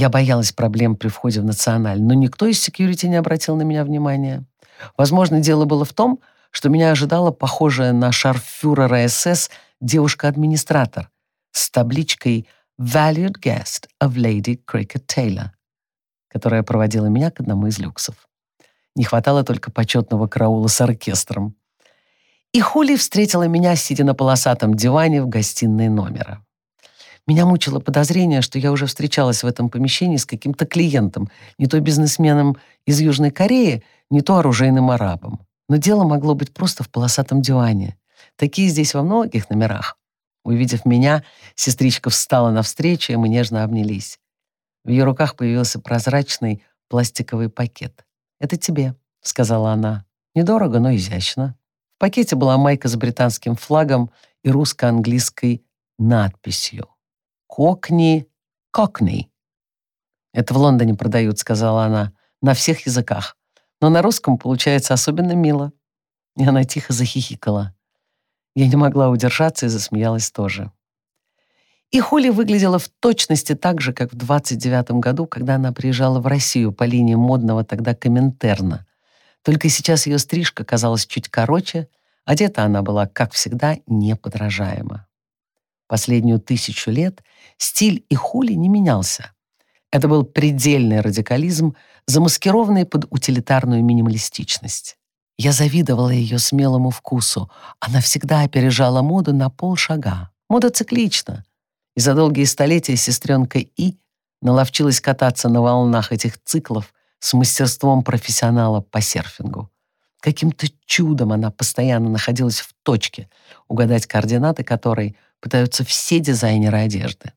Я боялась проблем при входе в националь, но никто из секьюрити не обратил на меня внимания. Возможно, дело было в том, что меня ожидала похожая на шарфюрера СС девушка-администратор с табличкой «Valued guest of Lady Cricket Taylor», которая проводила меня к одному из люксов. Не хватало только почетного караула с оркестром. И Хули встретила меня, сидя на полосатом диване в гостиной номера. Меня мучило подозрение, что я уже встречалась в этом помещении с каким-то клиентом, не то бизнесменом из Южной Кореи, не то оружейным арабом. Но дело могло быть просто в полосатом диване. Такие здесь во многих номерах. Увидев меня, сестричка встала навстречу, и мы нежно обнялись. В ее руках появился прозрачный пластиковый пакет. «Это тебе», — сказала она. «Недорого, но изящно». В пакете была майка с британским флагом и русско-английской надписью. «Кокни, кокни». «Это в Лондоне продают», — сказала она, — «на всех языках. Но на русском получается особенно мило». И она тихо захихикала. Я не могла удержаться и засмеялась тоже. И Холли выглядела в точности так же, как в 29 году, когда она приезжала в Россию по линии модного тогда Коминтерна. Только сейчас ее стрижка казалась чуть короче, одета она была, как всегда, неподражаема. Последнюю тысячу лет стиль и Хули не менялся. Это был предельный радикализм, замаскированный под утилитарную минималистичность. Я завидовала ее смелому вкусу. Она всегда опережала моду на полшага. Мода циклична. И за долгие столетия сестренка И наловчилась кататься на волнах этих циклов с мастерством профессионала по серфингу. Каким-то чудом она постоянно находилась в точке, угадать координаты которой пытаются все дизайнеры одежды.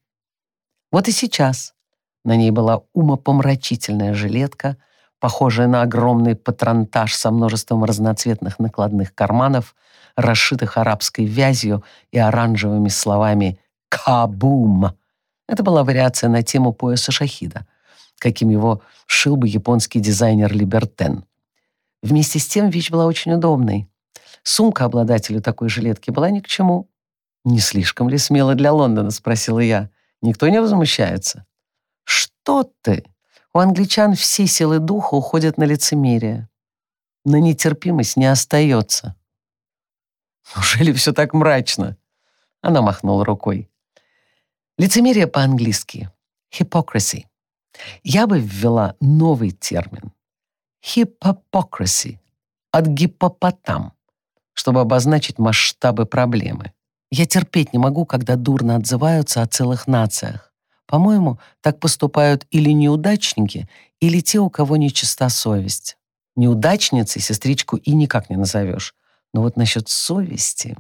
Вот и сейчас на ней была умопомрачительная жилетка, похожая на огромный патронтаж со множеством разноцветных накладных карманов, расшитых арабской вязью и оранжевыми словами «Кабум». Это была вариация на тему пояса шахида, каким его шил бы японский дизайнер Либертен. Вместе с тем вещь была очень удобной. Сумка обладателю такой жилетки была ни к чему. «Не слишком ли смело для Лондона?» — спросила я. «Никто не возмущается». «Что ты? У англичан все силы духа уходят на лицемерие. На нетерпимость не остается». «Неужели все так мрачно?» Она махнула рукой. Лицемерие по-английски. Hypocrisy. Я бы ввела новый термин. Hypocrisy. От гипопотам, чтобы обозначить масштабы проблемы. Я терпеть не могу, когда дурно отзываются о целых нациях. По-моему, так поступают или неудачники, или те, у кого нечиста совесть. Неудачницей сестричку и никак не назовешь. Но вот насчет совести...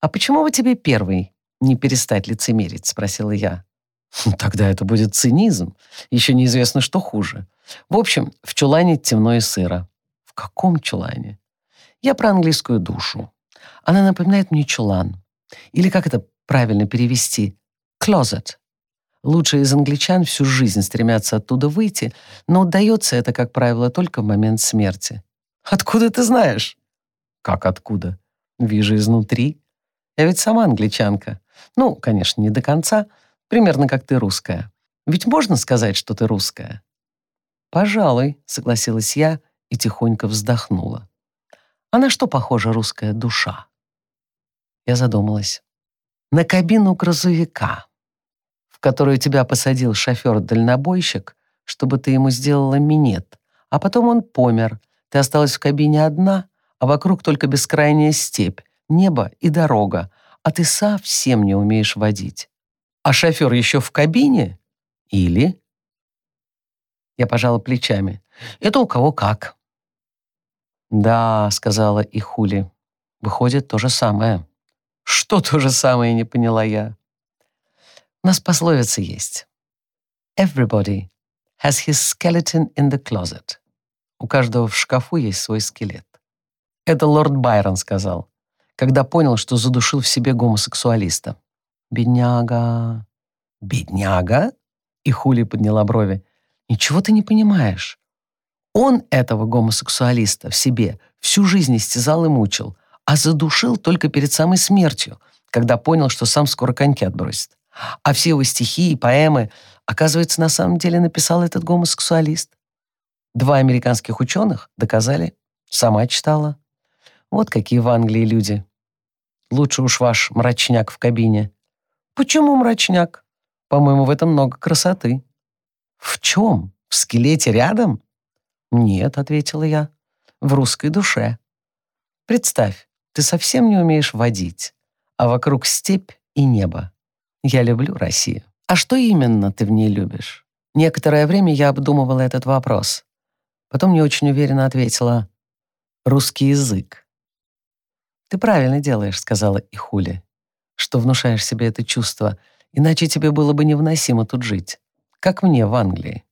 «А почему вы тебе первый не перестать лицемерить?» — спросила я. «Хм, «Тогда это будет цинизм. Еще неизвестно, что хуже. В общем, в чулане темно и сыро». «В каком чулане?» «Я про английскую душу. Она напоминает мне чулан. Или как это правильно перевести? Closet. Лучшие из англичан всю жизнь стремятся оттуда выйти, но удается это, как правило, только в момент смерти. Откуда ты знаешь? Как откуда? Вижу изнутри. Я ведь сама англичанка. Ну, конечно, не до конца. Примерно как ты русская. Ведь можно сказать, что ты русская? Пожалуй, согласилась я и тихонько вздохнула. А на что похожа русская душа? Я задумалась. На кабину грузовика, в которую тебя посадил шофер-дальнобойщик, чтобы ты ему сделала минет, а потом он помер. Ты осталась в кабине одна, а вокруг только бескрайняя степь, небо и дорога, а ты совсем не умеешь водить. А шофер еще в кабине? Или? Я пожала плечами. Это у кого как. Да, сказала и Хули. Выходит, то же самое. Что то же самое, не поняла я. У нас пословица есть. Everybody has his skeleton in the closet. У каждого в шкафу есть свой скелет. Это лорд Байрон сказал, когда понял, что задушил в себе гомосексуалиста. Бедняга. Бедняга? И Хули подняла брови. Ничего ты не понимаешь. Он этого гомосексуалиста в себе всю жизнь истязал и мучил, а задушил только перед самой смертью, когда понял, что сам скоро коньки отбросит. А все его стихи и поэмы Оказывается, на самом деле написал этот гомосексуалист. Два американских ученых доказали. Сама читала. Вот какие в Англии люди. Лучше уж ваш мрачняк в кабине. Почему мрачняк? По-моему, в этом много красоты. В чем? В скелете рядом? Нет, ответила я. В русской душе. Представь, ты совсем не умеешь водить, а вокруг степь и небо. Я люблю Россию. А что именно ты в ней любишь? Некоторое время я обдумывала этот вопрос. Потом не очень уверенно ответила «русский язык». «Ты правильно делаешь», — сказала Ихули, «что внушаешь себе это чувство, иначе тебе было бы невыносимо тут жить, как мне в Англии».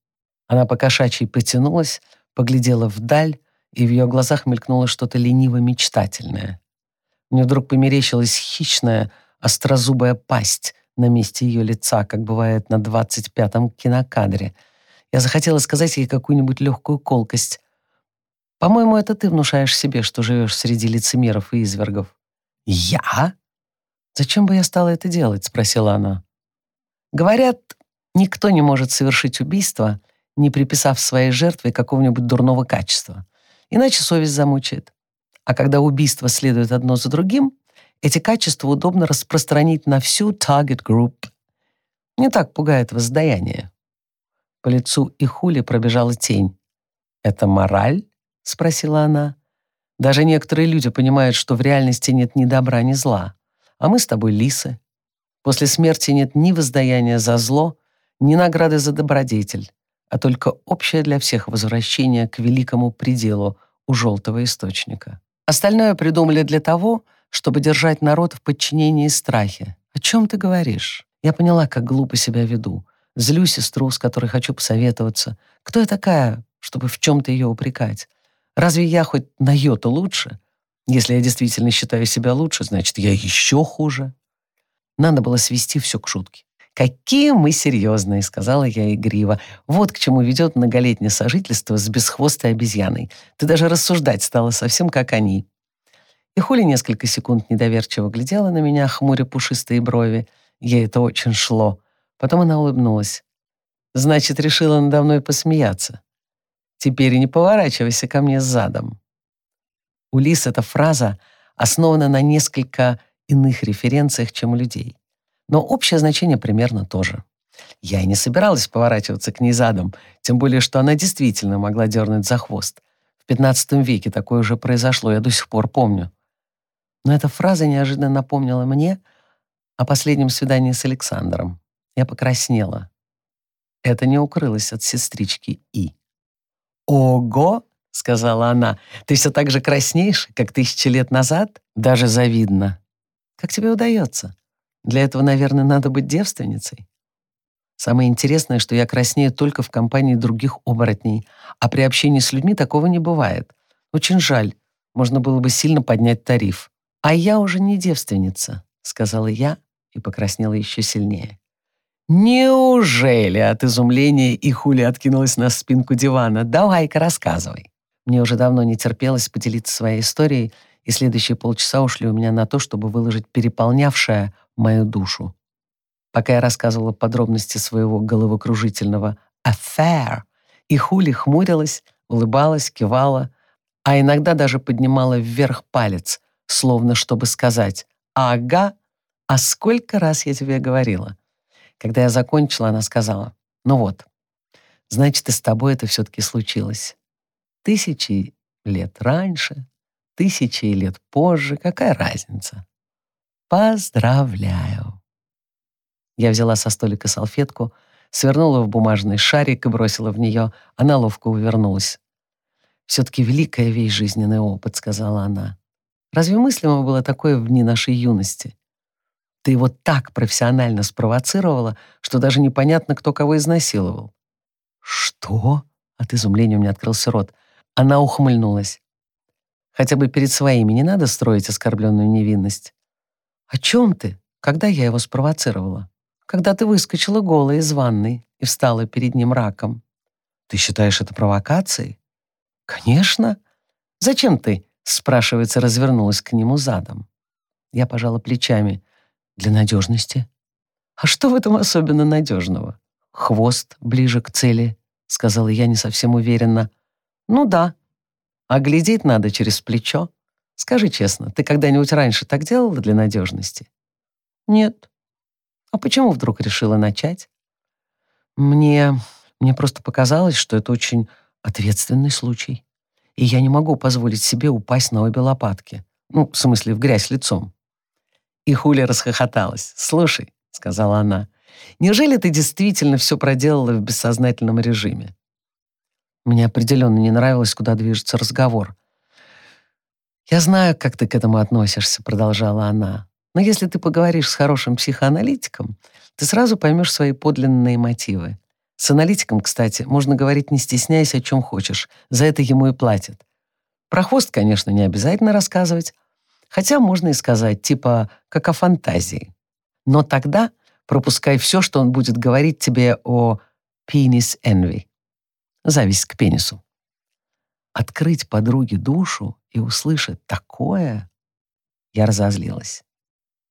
Она покошачьей потянулась, поглядела вдаль, и в ее глазах мелькнуло что-то лениво-мечтательное. Мне вдруг померещилась хищная, острозубая пасть на месте ее лица, как бывает на двадцать пятом кинокадре. Я захотела сказать ей какую-нибудь легкую колкость. «По-моему, это ты внушаешь себе, что живешь среди лицемеров и извергов». «Я? Зачем бы я стала это делать?» — спросила она. «Говорят, никто не может совершить убийство, не приписав своей жертве какого-нибудь дурного качества. Иначе совесть замучает. А когда убийства следуют одно за другим, эти качества удобно распространить на всю target group. Не так пугает воздаяние. По лицу и хули пробежала тень. «Это мораль?» — спросила она. «Даже некоторые люди понимают, что в реальности нет ни добра, ни зла. А мы с тобой лисы. После смерти нет ни воздаяния за зло, ни награды за добродетель, а только общее для всех возвращение к великому пределу у желтого источника. Остальное придумали для того, чтобы держать народ в подчинении и страхе. О чем ты говоришь? Я поняла, как глупо себя веду. Злю сестру, с которой хочу посоветоваться. Кто я такая, чтобы в чем-то ее упрекать? Разве я хоть на йоту лучше? Если я действительно считаю себя лучше, значит, я еще хуже. Надо было свести все к шутке. «Какие мы серьезные», — сказала я игриво. «Вот к чему ведет многолетнее сожительство с бесхвостой обезьяной. Ты даже рассуждать стала совсем как они». И Хули несколько секунд недоверчиво глядела на меня, хмуря пушистые брови. Ей это очень шло. Потом она улыбнулась. «Значит, решила надо мной посмеяться. Теперь не поворачивайся ко мне задом». У Лис эта фраза основана на несколько иных референциях, чем у людей. Но общее значение примерно то же. Я и не собиралась поворачиваться к ней задом, тем более, что она действительно могла дернуть за хвост. В XV веке такое уже произошло, я до сих пор помню. Но эта фраза неожиданно напомнила мне о последнем свидании с Александром. Я покраснела. Это не укрылось от сестрички И. «Ого!» — сказала она. «Ты все так же краснеешь, как тысячи лет назад? Даже завидно. Как тебе удается? Для этого, наверное, надо быть девственницей». Самое интересное, что я краснею только в компании других оборотней, а при общении с людьми такого не бывает. Очень жаль. Можно было бы сильно поднять тариф. «А я уже не девственница», — сказала я и покраснела еще сильнее. «Неужели?» — от изумления и Хули откинулась на спинку дивана. «Давай-ка рассказывай». Мне уже давно не терпелось поделиться своей историей, и следующие полчаса ушли у меня на то, чтобы выложить переполнявшее мою душу. Пока я рассказывала подробности своего головокружительного «affair», и Хули хмурилась, улыбалась, кивала, а иногда даже поднимала вверх палец — словно чтобы сказать «Ага, а сколько раз я тебе говорила?» Когда я закончила, она сказала «Ну вот, значит, и с тобой это все-таки случилось. Тысячи лет раньше, тысячи лет позже, какая разница? Поздравляю!» Я взяла со столика салфетку, свернула в бумажный шарик и бросила в нее. Она ловко увернулась. «Все-таки великая вещь жизненный опыт», — сказала она. Разве мыслимо было такое в дни нашей юности? Ты его так профессионально спровоцировала, что даже непонятно, кто кого изнасиловал. Что? От изумления у меня открылся рот. Она ухмыльнулась. Хотя бы перед своими не надо строить оскорбленную невинность. О чем ты? Когда я его спровоцировала? Когда ты выскочила голая из ванной и встала перед ним раком. Ты считаешь это провокацией? Конечно. Зачем ты Спрашивается, развернулась к нему задом. Я пожала плечами. Для надежности. А что в этом особенно надежного? хвост ближе к цели», — сказала я не совсем уверенно. «Ну да. А глядеть надо через плечо. Скажи честно, ты когда-нибудь раньше так делала для надежности?» «Нет». «А почему вдруг решила начать?» «Мне... мне просто показалось, что это очень ответственный случай, и я не могу позволить себе упасть на обе лопатки. Ну, в смысле, в грязь лицом». И Хуля расхохоталась. «Слушай», — сказала она, — «неужели ты действительно все проделала в бессознательном режиме?» Мне определенно не нравилось, куда движется разговор. «Я знаю, как ты к этому относишься», — продолжала она. «Но если ты поговоришь с хорошим психоаналитиком, ты сразу поймешь свои подлинные мотивы. С аналитиком, кстати, можно говорить, не стесняясь, о чем хочешь. За это ему и платят. Про хвост, конечно, не обязательно рассказывать, Хотя можно и сказать, типа, как о фантазии. Но тогда пропускай все, что он будет говорить тебе о penis envy. Зависть к пенису. Открыть подруге душу и услышать такое... Я разозлилась.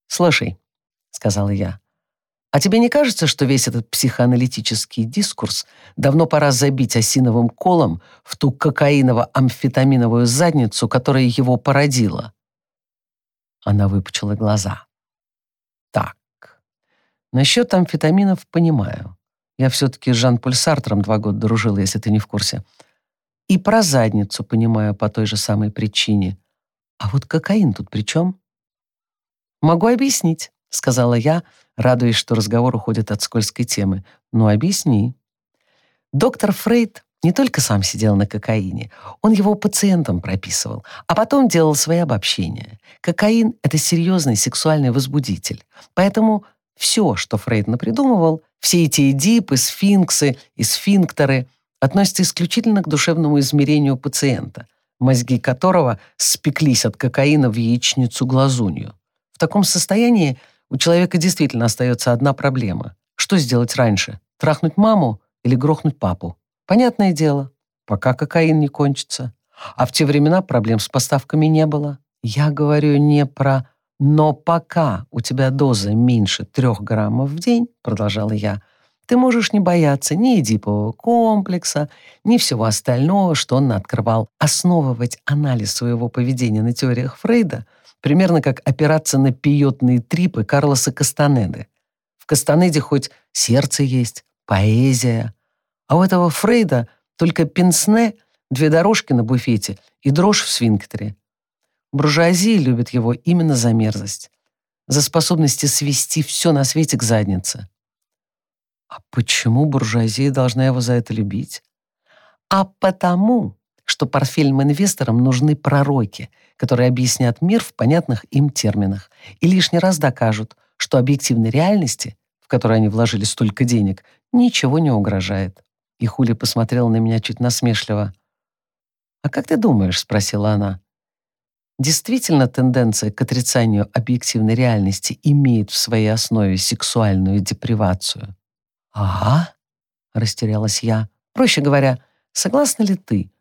«Слушай», — сказала я, «а тебе не кажется, что весь этот психоаналитический дискурс давно пора забить осиновым колом в ту кокаиново-амфетаминовую задницу, которая его породила?» Она выпучила глаза. Так, насчет амфетаминов понимаю. Я все-таки с Жан-Поль Сартром два года дружила, если ты не в курсе. И про задницу понимаю по той же самой причине. А вот кокаин тут при чем? Могу объяснить, сказала я, радуясь, что разговор уходит от скользкой темы. Ну, объясни. Доктор Фрейд не только сам сидел на кокаине, он его пациентам прописывал, а потом делал свои обобщения. Кокаин — это серьезный сексуальный возбудитель, поэтому все, что Фрейд напридумывал, все эти эдипы, сфинксы и сфинктеры относятся исключительно к душевному измерению пациента, мозги которого спеклись от кокаина в яичницу-глазунью. В таком состоянии у человека действительно остается одна проблема. Что сделать раньше? Трахнуть маму или грохнуть папу? Понятное дело, пока кокаин не кончится. А в те времена проблем с поставками не было. Я говорю не про «но пока у тебя доза меньше трех граммов в день», продолжала я, ты можешь не бояться ни эдипового комплекса, ни всего остального, что он открывал. Основывать анализ своего поведения на теориях Фрейда примерно как опираться на пиотные трипы Карлоса Кастанеды. В Кастанеде хоть сердце есть, поэзия, а у этого Фрейда только пенсне, две дорожки на буфете и дрожь в свинктере. Буржуазия любит его именно за мерзость, за способность свести все на свете к заднице. А почему буржуазия должна его за это любить? А потому, что портфельным инвесторам нужны пророки, которые объяснят мир в понятных им терминах и лишний раз докажут, что объективной реальности, в которой они вложили столько денег, ничего не угрожает. И Хули посмотрела на меня чуть насмешливо. «А как ты думаешь?» — спросила она. «Действительно тенденция к отрицанию объективной реальности имеет в своей основе сексуальную депривацию?» «Ага», — растерялась я. «Проще говоря, согласна ли ты,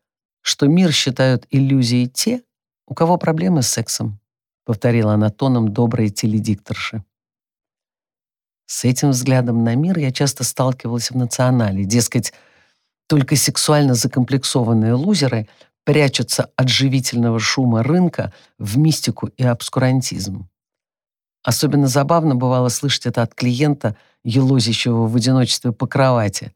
что мир считают иллюзией те, у кого проблемы с сексом?» — повторила она тоном доброй теледикторши. С этим взглядом на мир я часто сталкивалась в национале. Дескать, только сексуально закомплексованные лузеры прячутся от живительного шума рынка в мистику и обскурантизм. Особенно забавно бывало слышать это от клиента, елозящего в одиночестве по кровати.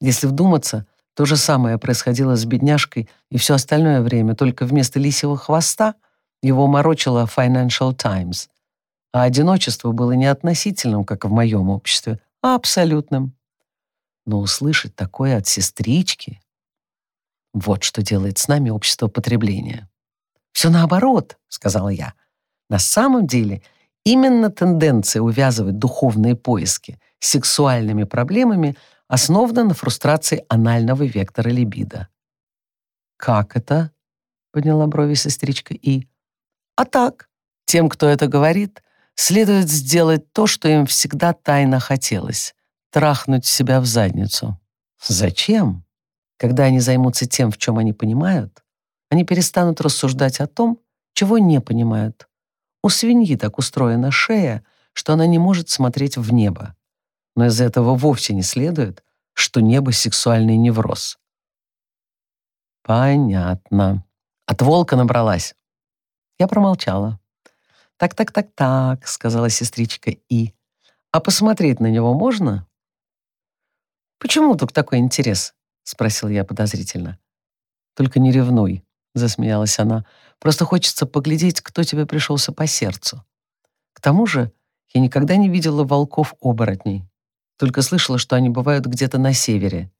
Если вдуматься, то же самое происходило с бедняжкой и все остальное время, только вместо лисьего хвоста его морочила Financial Times. А одиночество было не относительным, как в моем обществе, а абсолютным. Но услышать такое от сестрички — вот что делает с нами общество потребления. «Все наоборот», — сказала я. «На самом деле именно тенденция увязывать духовные поиски с сексуальными проблемами основана на фрустрации анального вектора либидо». «Как это?» — подняла брови сестричка И. «А так, тем, кто это говорит, следует сделать то, что им всегда тайно хотелось трахнуть себя в задницу. Зачем? Когда они займутся тем, в чем они понимают, они перестанут рассуждать о том, чего не понимают. У свиньи так устроена шея, что она не может смотреть в небо. но из этого вовсе не следует, что небо — сексуальный невроз. Понятно. От волка набралась. Я промолчала. «Так-так-так-так», — сказала сестричка И. «А посмотреть на него можно?» «Почему вдруг такой интерес?» — спросил я подозрительно. «Только не ревнуй», — засмеялась она. «Просто хочется поглядеть, кто тебе пришелся по сердцу. К тому же я никогда не видела волков-оборотней, только слышала, что они бывают где-то на севере.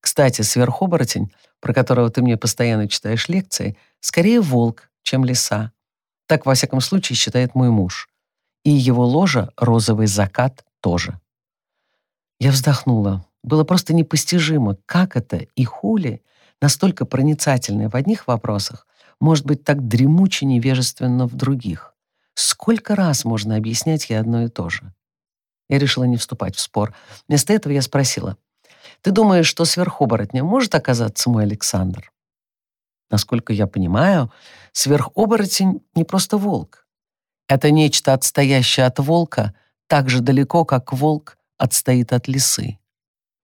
Кстати, сверхоборотень, про которого ты мне постоянно читаешь лекции, скорее волк, чем лиса. Так, во всяком случае, считает мой муж. И его ложа «Розовый закат» тоже. Я вздохнула. Было просто непостижимо, как это и Хули, настолько проницательная в одних вопросах, может быть так дремуче невежественно в других. Сколько раз можно объяснять ей одно и то же? Я решила не вступать в спор. Вместо этого я спросила, «Ты думаешь, что сверхоборотнем может оказаться мой Александр?» Насколько я понимаю, сверхоборотень не просто волк. Это нечто, отстоящее от волка, так же далеко, как волк отстоит от лисы.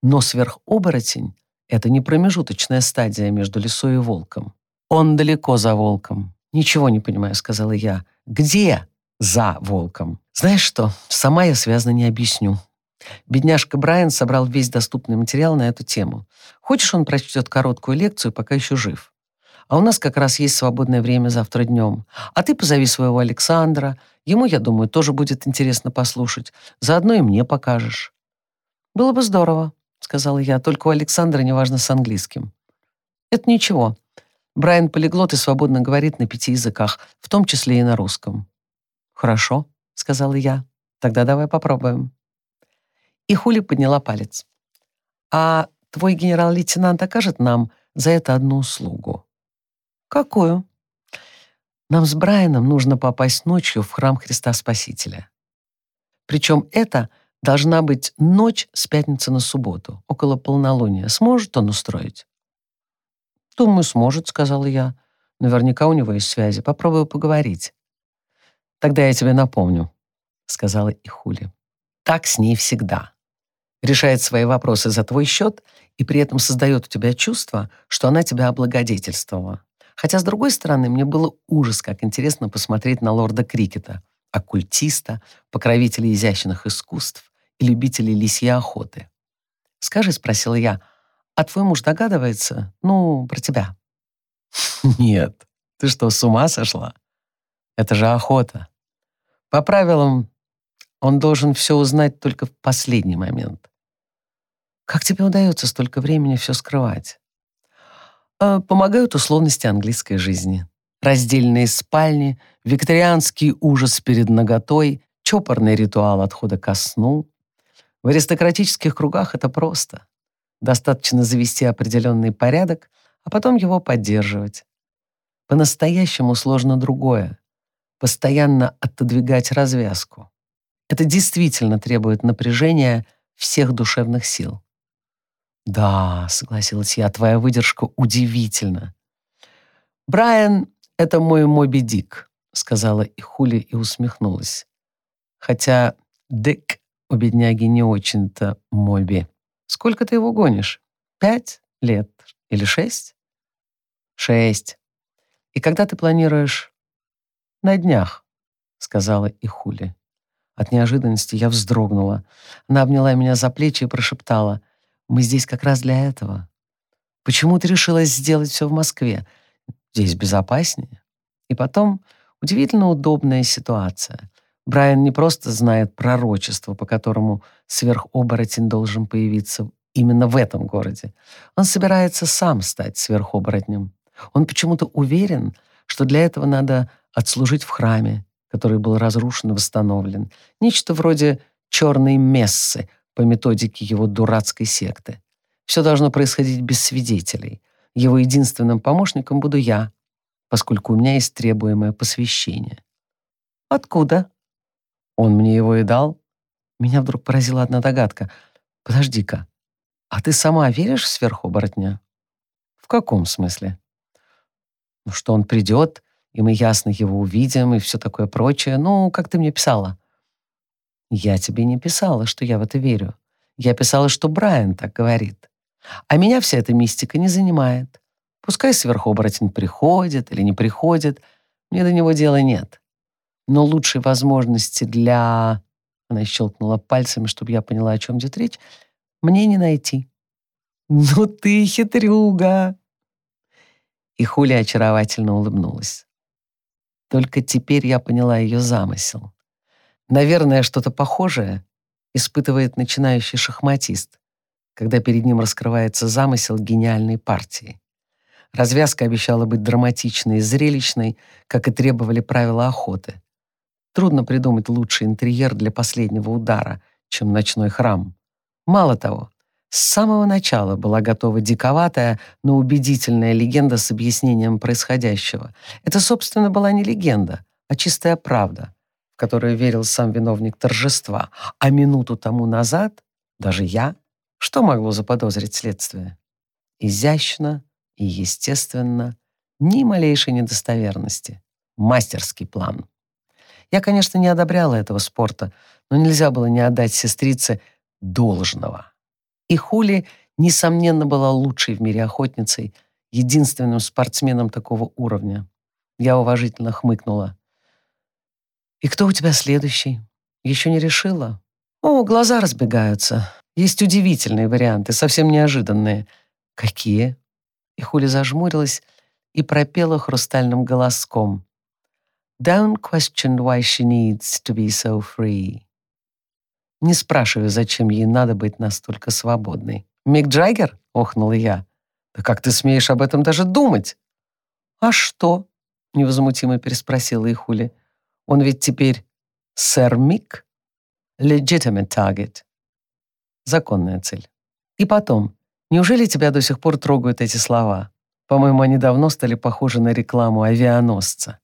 Но сверхоборотень — это не промежуточная стадия между лисой и волком. Он далеко за волком. «Ничего не понимаю», — сказала я. «Где за волком?» «Знаешь что, сама я связно не объясню». Бедняжка Брайан собрал весь доступный материал на эту тему. Хочешь, он прочтет короткую лекцию, пока еще жив? А у нас как раз есть свободное время завтра днем. А ты позови своего Александра. Ему, я думаю, тоже будет интересно послушать. Заодно и мне покажешь. Было бы здорово, сказала я, только у Александра неважно с английским. Это ничего. Брайан полиглот и свободно говорит на пяти языках, в том числе и на русском. Хорошо, сказала я. Тогда давай попробуем. И Хули подняла палец. А твой генерал-лейтенант окажет нам за это одну услугу. Какую? Нам с Брайаном нужно попасть ночью в храм Христа Спасителя. Причем это — Должна быть ночь с пятницы на субботу, около полнолуния. Сможет он устроить? «Думаю, сможет», — сказала я. «Наверняка у него есть связи. Попробую поговорить». «Тогда я тебе напомню», — сказала и Хули. «Так с ней всегда. Решает свои вопросы за твой счет и при этом создает у тебя чувство, что она тебя облагодетельствовала. Хотя, с другой стороны, мне было ужас, как интересно посмотреть на лорда Крикета, оккультиста, покровителя изящных искусств, и любителей лисьей охоты. «Скажи», — спросила я, — «а твой муж догадывается, ну, про тебя?» «Нет, ты что, с ума сошла? Это же охота. По правилам, он должен все узнать только в последний момент. Как тебе удается столько времени все скрывать?» «Э, «Помогают условности английской жизни. Раздельные спальни, викторианский ужас перед наготой, чопорный ритуал отхода ко сну, в аристократических кругах это просто. Достаточно завести определенный порядок, а потом его поддерживать. По-настоящему сложно другое — постоянно отодвигать развязку. Это действительно требует напряжения всех душевных сил. «Да», — согласилась я, — «твоя выдержка удивительна». «Брайан — это мой Моби Дик», — сказала и Хули и усмехнулась. Хотя Дик у бедняги не очень-то Моби. Сколько ты его гонишь? Пять лет или шесть? Шесть. И когда ты планируешь? На днях, сказала и Хули. От неожиданности я вздрогнула. Она обняла меня за плечи и прошептала. «Мы здесь как раз для этого. Почему ты решилась сделать все в Москве? Здесь безопаснее. И потом удивительно удобная ситуация. Брайан не просто знает пророчество, по которому сверхоборотень должен появиться именно в этом городе. Он собирается сам стать сверхоборотнем. Он почему-то уверен, что для этого надо отслужить в храме, который был разрушен и восстановлен. Нечто вроде черной мессы по методике его дурацкой секты. Все должно происходить без свидетелей. Его единственным помощником буду я, поскольку у меня есть требуемое посвящение. «Откуда?» Он мне его и дал? Меня вдруг поразила одна догадка. Подожди-ка, а ты сама веришь в сверхоборотня? В каком смысле? Ну, что он придет, и мы ясно его увидим, и все такое прочее. Ну, как ты мне писала. Я тебе не писала, что я в это верю. Я писала, что Брайан так говорит. А меня вся эта мистика не занимает. Пускай сверхоборотень приходит или не приходит, мне до него дела нет. Но лучшей возможности для... Она щелкнула пальцами, чтобы я поняла, о чем идет речь. Мне не найти. «Ну ты хитрюга!» И Хуля очаровательно улыбнулась. Только теперь я поняла ее замысел. Наверное, что-то похожее испытывает начинающий шахматист, когда перед ним раскрывается замысел гениальной партии. Развязка обещала быть драматичной и зрелищной, как и требовали правила охоты. Трудно придумать лучший интерьер для последнего удара, чем ночной храм. Мало того, с самого начала была готова диковатая, но убедительная легенда с объяснением происходящего. Это, собственно, была не легенда, а чистая правда, в которую верил сам виновник торжества. А минуту тому назад, даже я, что могло заподозрить следствие? Изящно, и, естественно, ни малейшей недостоверности. Мастерский план. Я, конечно, не одобряла этого спорта, но нельзя было не отдать сестрице должного. И Хули, несомненно, была лучшей в мире охотницей, единственным спортсменом такого уровня. Я уважительно хмыкнула. «И кто у тебя следующий? Еще не решила?» «О, глаза разбегаются. Есть удивительные варианты, совсем неожиданные». «Какие?» И Хули зажмурилась и пропела хрустальным голоском. Don't question why she needs to be so free. Не спрашиваю, зачем ей надо быть настолько свободной. «Мик Джаггер?» — охнула я. «Да как ты смеешь об этом даже думать?» «А что?» — невозмутимо переспросила Ихули. «Он ведь теперь сэр Мик?» «Legitimate target». Законная цель. И потом, Неужели тебя до сих пор трогают эти слова? По-моему, они давно стали похожи на рекламу авианосца.